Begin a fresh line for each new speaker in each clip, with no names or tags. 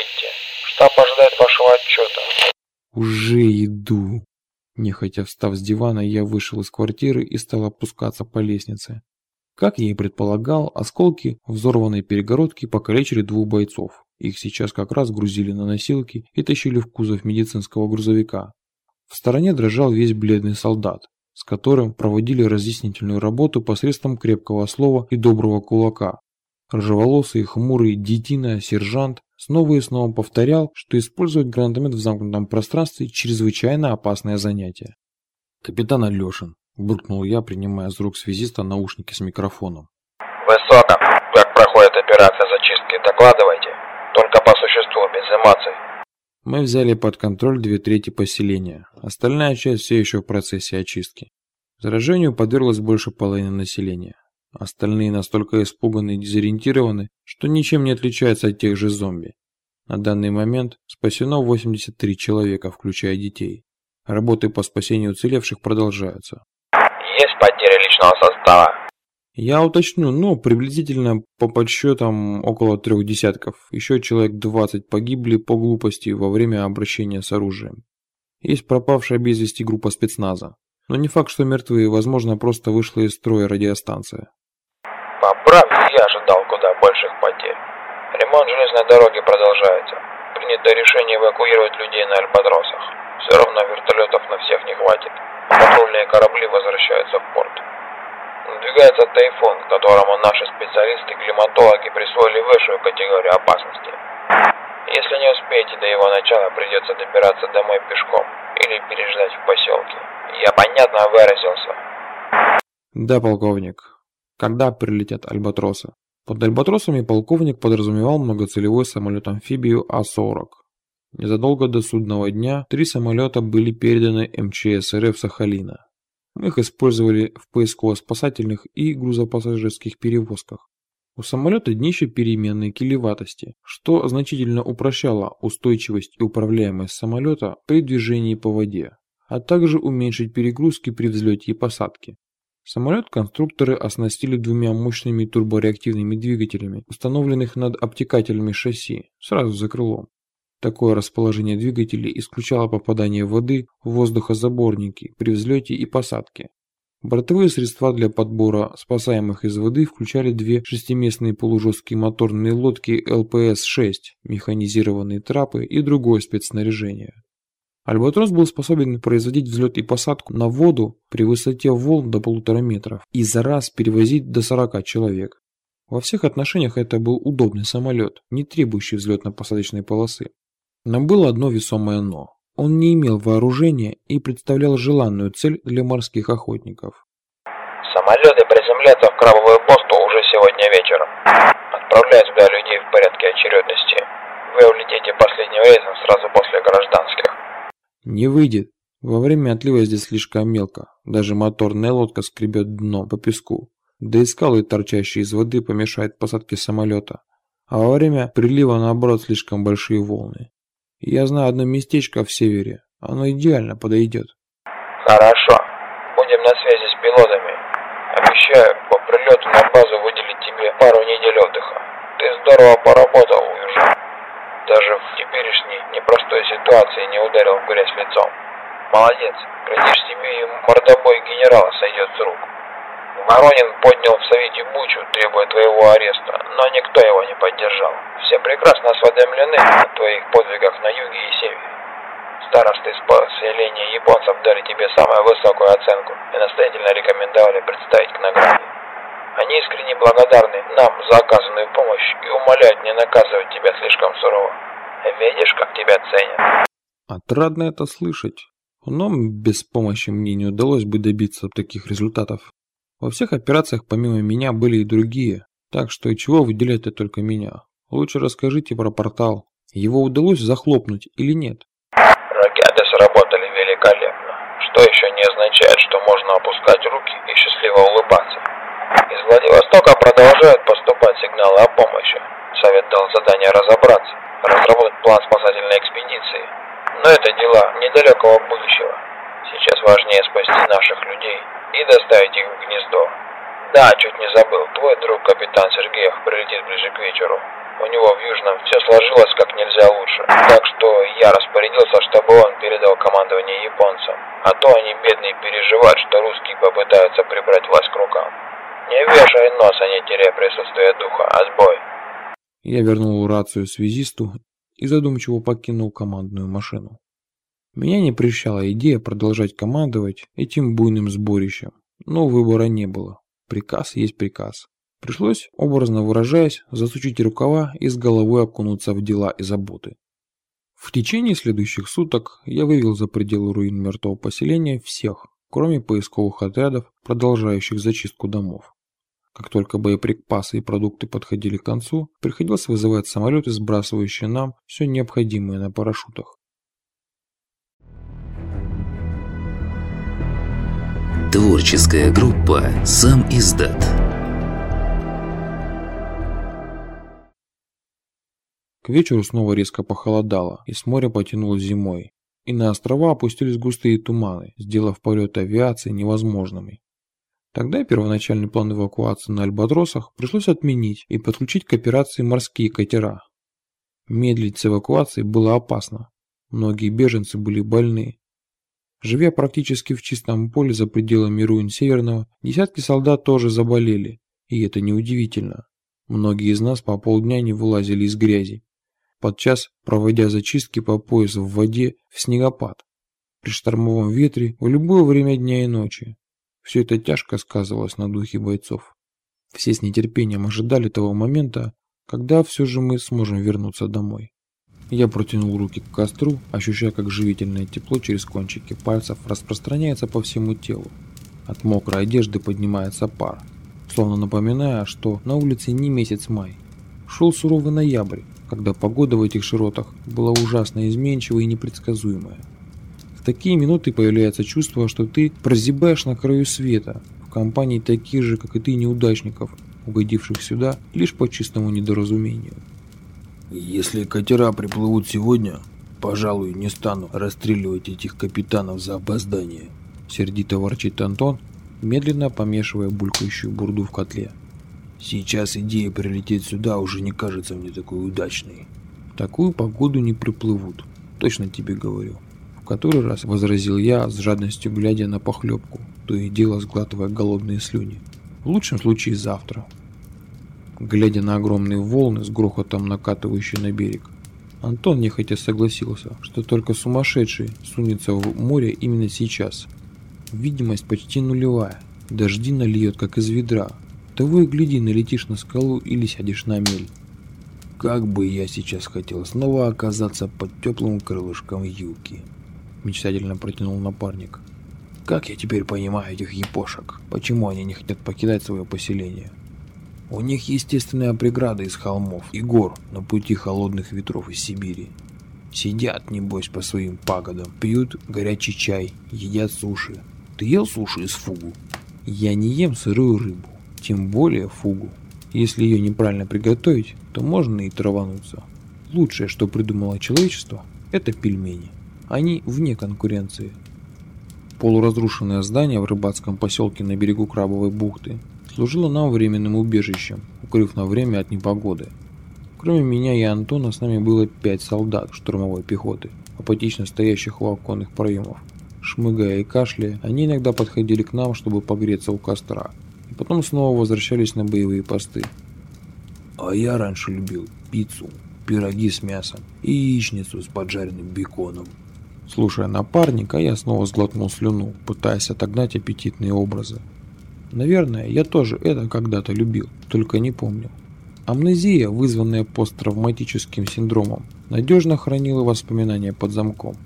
Ответьте. Штаб ожидает вашего отчета.
Уже иду. Нехотя встав с дивана, я вышел из квартиры и стал опускаться по лестнице. Как я и предполагал, осколки взорванной перегородки покалечили двух бойцов. Их сейчас как раз грузили на носилки и тащили в кузов медицинского грузовика. В стороне дрожал весь бледный солдат, с которым проводили разъяснительную работу посредством крепкого слова и доброго кулака. Рыжеволосый, хмурый детина, сержант снова и снова повторял, что использовать гранатомет в замкнутом пространстве – чрезвычайно опасное занятие. «Капитан Алешин», – буркнул я, принимая из рук связиста наушники с микрофоном.
«Высоко. Как проходит операция зачистки, докладывайте. Только по существу, без эмоций».
Мы взяли под контроль две трети поселения. Остальная часть все еще в процессе очистки. Заражению подверглось больше половины населения. Остальные настолько испуганы и дезориентированы, что ничем не отличаются от тех же зомби. На данный момент спасено 83 человека, включая детей. Работы по спасению уцелевших продолжаются.
Есть потери личного состава?
Я уточню, но приблизительно по подсчетам около трех десятков. Еще человек 20 погибли по глупости во время обращения с оружием. Есть пропавшая без вести группа спецназа. Но не факт, что мертвые, возможно, просто вышла из строя радиостанция.
Поправь, я ожидал куда больших потерь. Ремонт железной дороги продолжается. Принято решение эвакуировать людей на Альбатросах. Все равно вертолетов на всех не хватит. Патрульные корабли возвращаются в порт. Надвигается тайфун, которому наши специалисты-климатологи присвоили высшую категорию опасности. Если не успеете до его начала, придется добираться домой пешком или переждать в поселке. Я понятно выразился?
Да, полковник. Когда прилетят альбатросы? Под альбатросами полковник подразумевал многоцелевой самолет-амфибию А-40. Незадолго до судного дня три самолета были переданы МЧС РФ Сахалина. Мы их использовали в поисково-спасательных и грузопассажирских перевозках. У самолета днище переменной килеватости, что значительно упрощало устойчивость и управляемость самолета при движении по воде, а также уменьшить перегрузки при взлете и посадке. Самолет конструкторы оснастили двумя мощными турбореактивными двигателями, установленных над обтекателями шасси, сразу за крылом. Такое расположение двигателей исключало попадание воды в воздухозаборники при взлете и посадке. Бортовые средства для подбора спасаемых из воды включали две шестиместные полужесткие моторные лодки ЛПС-6, механизированные трапы и другое спецснаряжение. Альбатрос был способен производить взлет и посадку на воду при высоте волн до полутора метров и за раз перевозить до 40 человек. Во всех отношениях это был удобный самолет, не требующий взлетно-посадочной полосы. Но было одно весомое «но». Он не имел вооружения и представлял желанную цель для морских охотников.
Самолеты приземлятся в Крабовую босту уже сегодня вечером. Отправляю сюда людей в порядке очередности. Вы улетите последним рейсом сразу после гражданских.
Не выйдет. Во время отлива здесь слишком мелко. Даже моторная лодка скребет дно по песку. Да и скалы, торчащие из воды, помешают посадке самолета. А во время прилива, наоборот, слишком большие волны. Я знаю одно местечко в севере. Оно идеально подойдет.
Хорошо. Будем на связи с пилотами. Обещаю, по прилету на базу выделить тебе пару недель отдыха. Ты здорово поработал, уже даже в теперешней непростой ситуации не ударил в грязь лицом. Молодец, глядишь тебе и мордобой генерала сойдет с рук. Воронин поднял в Совете бучу, требуя твоего ареста, но никто его не поддержал. Все прекрасно осведомлены о твоих подвигах на юге и севере. Старосты из поселения японцев дали тебе самую высокую оценку и настоятельно рекомендовали представить к награде. Они искренне благодарны нам за оказанную помощь и умоляют не наказывать тебя слишком сурово. Видишь, как тебя ценят.
Отрадно это слышать. Но без помощи мне не удалось бы добиться таких результатов. Во всех операциях помимо меня были и другие, так что и чего выделять-то только меня. Лучше расскажите про портал. Его удалось захлопнуть или нет?
Ракеты сработали великолепно, что еще не означает, что можно опускать руки и счастливо улыбаться. Из Владивостока продолжают поступать сигналы о помощи. Совет дал задание разобраться, разработать план спасательной экспедиции. Но это дела недалекого будущего. Сейчас важнее спасти наших людей и доставить их в гнездо. Да, чуть не забыл, твой друг капитан Сергеев прилетит ближе к вечеру. У него в Южном все сложилось как нельзя лучше. Так что я распорядился, чтобы он передал командование японцам. А то они, бедные, переживают, что русские попытаются прибрать власть к рукам. Не вешай нос, не теряй присутствие духа. Отбой.
Я вернул рацию связисту и задумчиво покинул командную машину. Меня не прельщала идея продолжать командовать этим буйным сборищем, но выбора не было. Приказ есть приказ. Пришлось, образно выражаясь, засучить рукава и с головой окунуться в дела и заботы. В течение следующих суток я вывел за пределы руин мертвого поселения всех, кроме поисковых отрядов, продолжающих зачистку домов. Как только боеприпасы и продукты подходили к концу, приходилось вызывать самолеты, сбрасывающие нам все необходимое на парашютах.
Творческая группа «Сам издат»
К вечеру снова резко похолодало, и с моря потянуло зимой. И на острова опустились густые туманы, сделав полет авиации невозможными. Тогда первоначальный план эвакуации на Альбатросах пришлось отменить и подключить к операции морские катера. Медлить с эвакуацией было опасно. Многие беженцы были больны. Живя практически в чистом поле за пределами руин Северного, десятки солдат тоже заболели, и это неудивительно. Многие из нас по полдня не вылазили из грязи подчас проводя зачистки по пояс в воде в снегопад, при штормовом ветре в любое время дня и ночи. Все это тяжко сказывалось на духе бойцов. Все с нетерпением ожидали того момента, когда все же мы сможем вернуться домой. Я протянул руки к костру, ощущая, как живительное тепло через кончики пальцев распространяется по всему телу. От мокрой одежды поднимается пар, словно напоминая, что на улице не месяц май. Шел суровый ноябрь, когда погода в этих широтах была ужасно изменчивая и непредсказуемая. В такие минуты появляется чувство, что ты прозябаешь на краю света, в компании таких же, как и ты, неудачников, угодивших сюда лишь по чистому недоразумению.
Если катера приплывут сегодня, пожалуй, не стану расстреливать этих капитанов за опоздание.
Сердито ворчит Антон, медленно помешивая булькающую бурду в котле.
Сейчас идея прилететь сюда уже не кажется мне такой удачной.
Такую погоду не приплывут, точно тебе говорю. Который раз возразил я с жадностью глядя на похлебку, то и дело сглатывая голодные слюни. В лучшем случае завтра. Глядя на огромные волны с грохотом накатывающие на берег, Антон нехотя согласился, что только сумасшедший сунется в море именно сейчас. Видимость почти нулевая, дожди нальет как из ведра, того и гляди, налетишь на скалу или сядешь на мель.
Как бы я сейчас хотел снова оказаться под теплым крылышком юбки. Мечтательно протянул напарник. Как я теперь понимаю этих япошек? Почему они не хотят покидать свое поселение? У них естественная преграда из холмов и гор на пути холодных ветров из Сибири. Сидят, небось, по своим пагодам, пьют горячий чай, едят суши. Ты ел суши из фугу?
Я не ем сырую рыбу. Тем более фугу. Если ее неправильно приготовить, то можно и травануться. Лучшее, что придумало человечество, это пельмени. Они вне конкуренции. Полуразрушенное здание в рыбацком поселке на берегу Крабовой бухты служило нам временным убежищем, укрыв на время от непогоды. Кроме меня и Антона с нами было пять солдат штурмовой пехоты, апатично стоящих у оконных проемов. Шмыгая и кашляя, они иногда подходили к нам, чтобы погреться у костра, Потом снова возвращались на боевые посты.
А я раньше любил пиццу, пироги с мясом и яичницу с поджаренным беконом.
Слушая напарника, я снова сглотнул слюну, пытаясь отогнать аппетитные образы. Наверное, я тоже это когда-то любил, только не помню. Амнезия, вызванная посттравматическим синдромом, надежно хранила воспоминания под замком.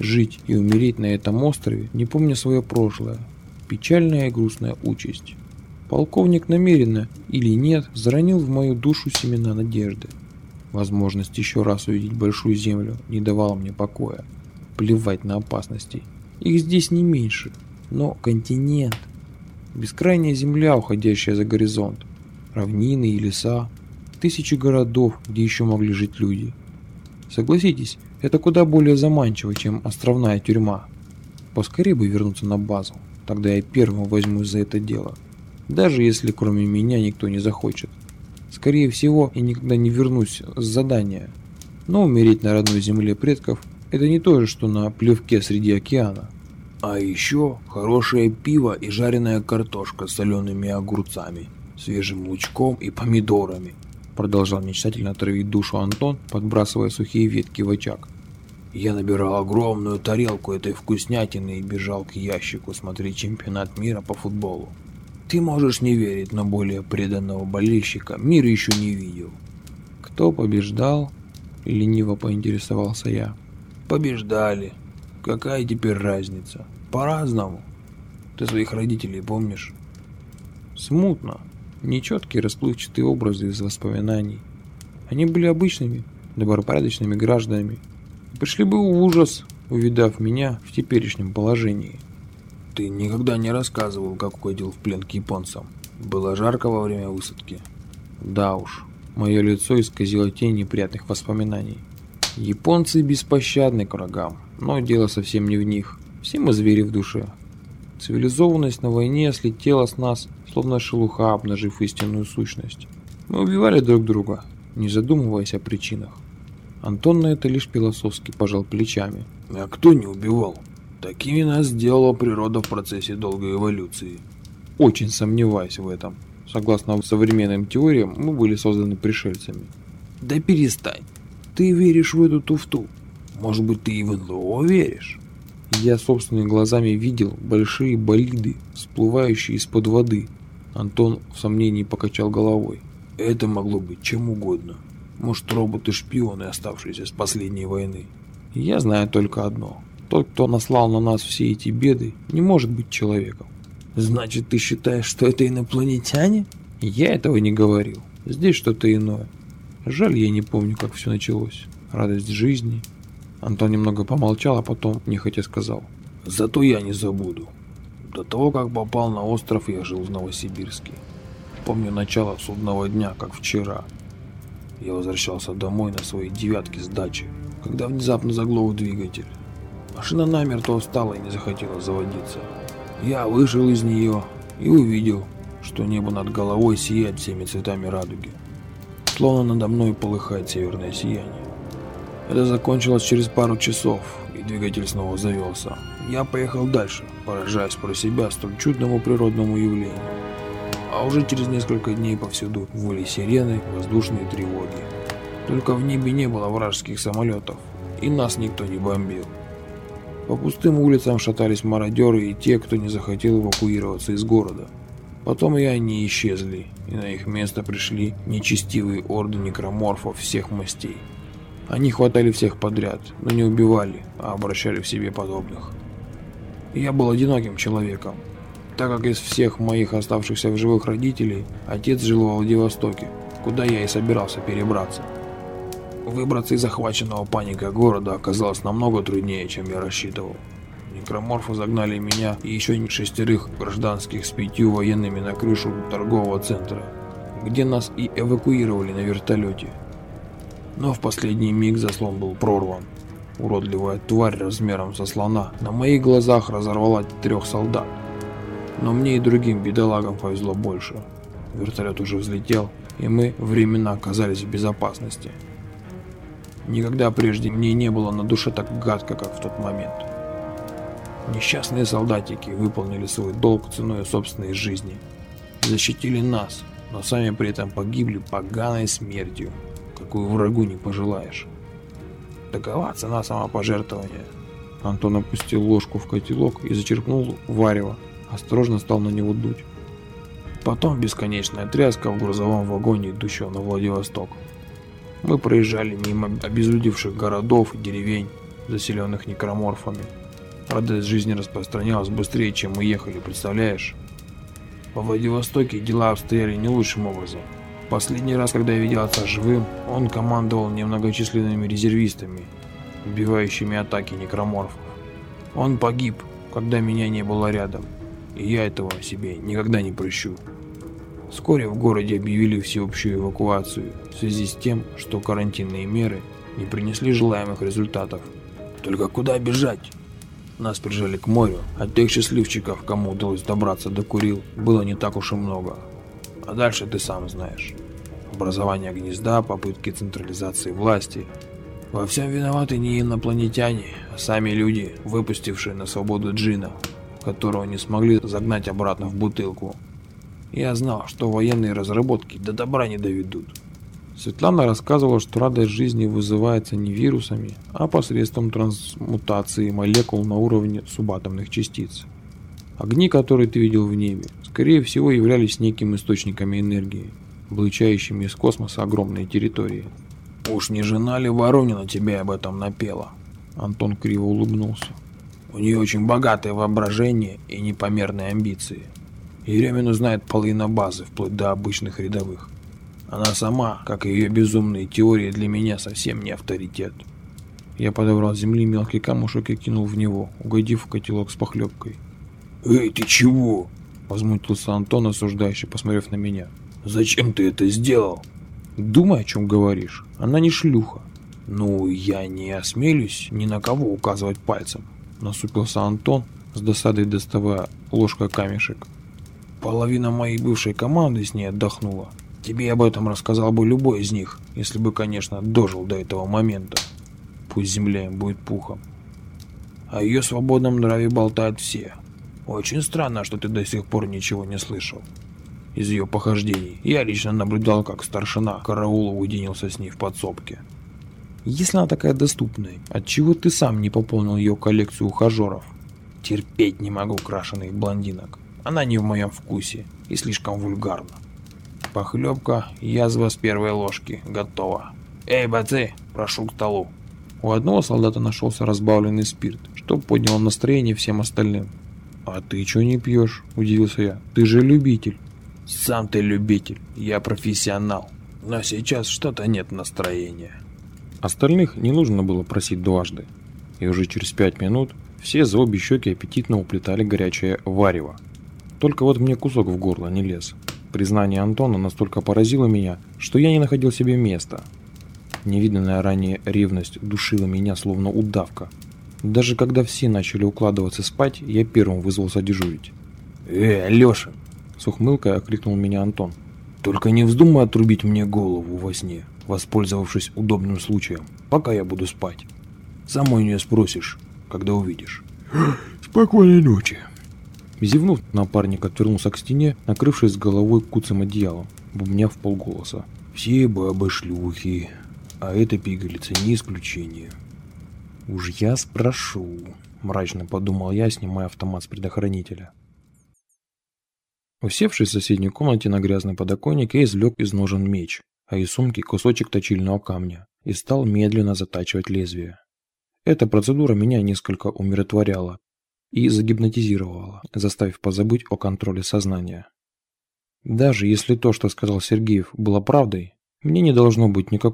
Жить и умереть на этом острове, не помня свое прошлое. Печальная и грустная участь. Полковник намеренно или нет заронил в мою душу семена надежды. Возможность еще раз увидеть большую землю не давала мне покоя. Плевать на опасности. Их здесь не меньше. Но континент. Бескрайняя земля, уходящая за горизонт. Равнины и леса. Тысячи городов, где еще могли жить люди. Согласитесь, это куда более заманчиво, чем островная тюрьма. Поскорее бы вернуться на базу. Тогда я первым возьмусь за это дело даже если кроме меня никто не захочет.
Скорее всего, я никогда не вернусь с задания. Но умереть на родной земле предков – это не то же, что на плевке среди океана.
А еще хорошее пиво и жареная картошка с солеными огурцами, свежим лучком и помидорами.
Продолжал мечтательно травить душу Антон, подбрасывая сухие ветки в очаг.
Я набирал огромную тарелку этой вкуснятины и бежал к ящику смотреть чемпионат мира по футболу. Ты можешь не верить, но более преданного болельщика мир еще не видел.
Кто побеждал? Лениво поинтересовался я.
Побеждали. Какая теперь разница? По-разному. Ты своих родителей помнишь?
Смутно. Нечеткие расплывчатые образы из воспоминаний. Они были обычными, добропорядочными гражданами. И пришли бы в ужас, увидав меня в теперешнем положении.
Ты никогда не рассказывал, как уходил в плен к японцам. Было жарко во время высадки.
Да уж, мое лицо исказило тень неприятных воспоминаний. Японцы беспощадны к врагам, но дело совсем не в них. Все мы звери в душе. Цивилизованность на войне слетела с нас, словно шелуха, обнажив истинную сущность. Мы убивали друг друга, не задумываясь о причинах. Антон на это лишь философски пожал плечами.
А кто не убивал? Такими нас сделала природа в процессе долгой эволюции.
Очень сомневаюсь в этом. Согласно современным теориям, мы были созданы пришельцами.
Да перестань. Ты веришь в эту туфту. Может быть, ты и в НЛО веришь?
Я собственными глазами видел большие болиды, всплывающие из-под воды. Антон в сомнении покачал головой.
Это могло быть чем угодно. Может, роботы-шпионы, оставшиеся с последней войны.
Я знаю только одно. Тот, кто наслал на нас все эти беды, не может быть человеком.
Значит, ты считаешь, что это инопланетяне?
Я этого не говорил. Здесь что-то иное. Жаль, я не помню, как все началось. Радость жизни. Антон немного помолчал, а потом нехотя сказал.
Зато я не забуду. До того, как попал на остров, я жил в Новосибирске. Помню начало судного дня, как вчера. Я возвращался домой на своей девятке с дачи, когда внезапно заглох двигатель. Машина намертво устала и не захотела заводиться. Я вышел из нее и увидел, что небо над головой сияет всеми цветами радуги. Словно надо мной полыхает северное сияние. Это закончилось через пару часов, и двигатель снова завелся. Я поехал дальше, поражаясь про себя столь чудному природному явлению. А уже через несколько дней повсюду выли сирены, воздушные тревоги. Только в небе не было вражеских самолетов, и нас никто не бомбил. По пустым улицам шатались мародеры и те, кто не захотел эвакуироваться из города. Потом и они исчезли, и на их место пришли нечестивые орды некроморфов всех мастей. Они хватали всех подряд, но не убивали, а обращали в себе подобных. Я был одиноким человеком, так как из всех моих оставшихся в живых родителей отец жил во Владивостоке, куда я и собирался перебраться. Выбраться из захваченного паникой города оказалось намного труднее, чем я рассчитывал. Некроморфы загнали меня и еще шестерых гражданских с пятью военными на крышу торгового центра, где нас и эвакуировали на вертолете. Но в последний миг заслон был прорван. Уродливая тварь размером со слона на моих глазах разорвала трех солдат. Но мне и другим бедолагам повезло больше. Вертолет уже взлетел, и мы временно оказались в безопасности. Никогда прежде мне не было на душе так гадко, как в тот момент. Несчастные солдатики выполнили свой долг ценой собственной жизни. Защитили нас, но сами при этом погибли поганой смертью, какую врагу не пожелаешь. Такова цена самопожертвования.
Антон опустил ложку в котелок и зачерпнул варево. Осторожно стал на него дуть.
Потом бесконечная тряска в грузовом вагоне, идущего на Владивосток. Мы проезжали мимо обезлюдевших городов и деревень, заселенных некроморфами. Радость жизни распространялась быстрее, чем мы ехали, представляешь? Во Владивостоке дела обстояли не лучшим образом. Последний раз, когда я видел отца живым, он командовал немногочисленными резервистами, убивающими атаки некроморфов. Он погиб, когда меня не было рядом, и я этого себе никогда не прощу. Вскоре в городе объявили всеобщую эвакуацию в связи с тем, что карантинные меры не принесли желаемых результатов. Только куда бежать? Нас прижали к морю, а тех счастливчиков, кому удалось добраться до Курил, было не так уж и много. А дальше ты сам знаешь.
образование гнезда, попытки централизации власти. Во всем виноваты не инопланетяне, а сами люди, выпустившие на свободу Джина, которого не смогли загнать обратно в бутылку. Я знал, что военные разработки до добра не доведут.
Светлана рассказывала, что радость жизни вызывается не вирусами, а посредством трансмутации молекул на уровне субатомных частиц. Огни, которые ты видел в небе, скорее всего являлись неким источниками энергии, облучающими из космоса огромные территории.
«Уж не жена ли Воронина тебе об этом напела?»
Антон криво улыбнулся.
«У нее очень богатое воображение и непомерные амбиции. Еремину знает половина базы, вплоть до обычных рядовых. Она сама, как и ее безумные теории, для меня совсем не авторитет.
Я подобрал с земли мелкий камушек и кинул в него, угодив в котелок с похлебкой.
«Эй, ты чего?»
– возмутился Антон, осуждающе посмотрев на меня.
«Зачем ты это сделал?»
«Думай, о чем говоришь. Она не шлюха».
«Ну, я не осмелюсь ни на кого указывать пальцем», –
насупился Антон, с досадой доставая ложкой камешек.
«Половина моей бывшей команды с ней отдохнула. Тебе об этом рассказал бы любой из них, если бы, конечно, дожил до этого момента. Пусть земля им будет пухом. О ее свободном нраве болтают все. Очень странно, что ты до сих пор ничего не слышал. Из ее похождений я лично наблюдал, как старшина караула уединился с ней в подсобке.
Если она такая доступная, отчего ты сам не пополнил ее коллекцию ухажеров?
Терпеть не могу крашеных блондинок. Она не в моем вкусе и слишком вульгарна. Похлебка, язва с первой ложки, готова. Эй, бацы, прошу к столу.
У одного солдата нашелся разбавленный спирт, что подняло настроение всем остальным. «А ты что не пьешь?» – удивился я. «Ты же любитель».
«Сам ты любитель, я профессионал. Но сейчас что-то нет настроения».
Остальных не нужно было просить дважды. И уже через пять минут все за обе щеки аппетитно уплетали горячее варево. Только вот мне кусок в горло не лез. Признание Антона настолько поразило меня, что я не находил себе места. Невиданная ранее ревность душила меня словно удавка. Даже когда все начали укладываться спать, я первым вызвался дежурить.
«Э, Алеша!»
С ухмылкой окликнул меня Антон.
«Только не вздумай отрубить мне голову во сне, воспользовавшись удобным случаем, пока я буду спать. Самой не спросишь, когда увидишь».
«Спокойной ночи!» Зевнув, напарник отвернулся к стене, накрывшись головой куцым одеялом, бубня в полголоса.
«Все бабы шлюхи, а эта пигалица не исключение».
«Уж я спрошу», – мрачно подумал я, снимая автомат с предохранителя. Усевшись в соседней комнате на грязный подоконник, я извлек из ножен меч, а из сумки кусочек точильного камня и стал медленно затачивать лезвие. Эта процедура меня несколько умиротворяла, и загипнотизировала, заставив позабыть о контроле сознания. Даже если то, что сказал Сергеев, было правдой, мне не должно быть никакого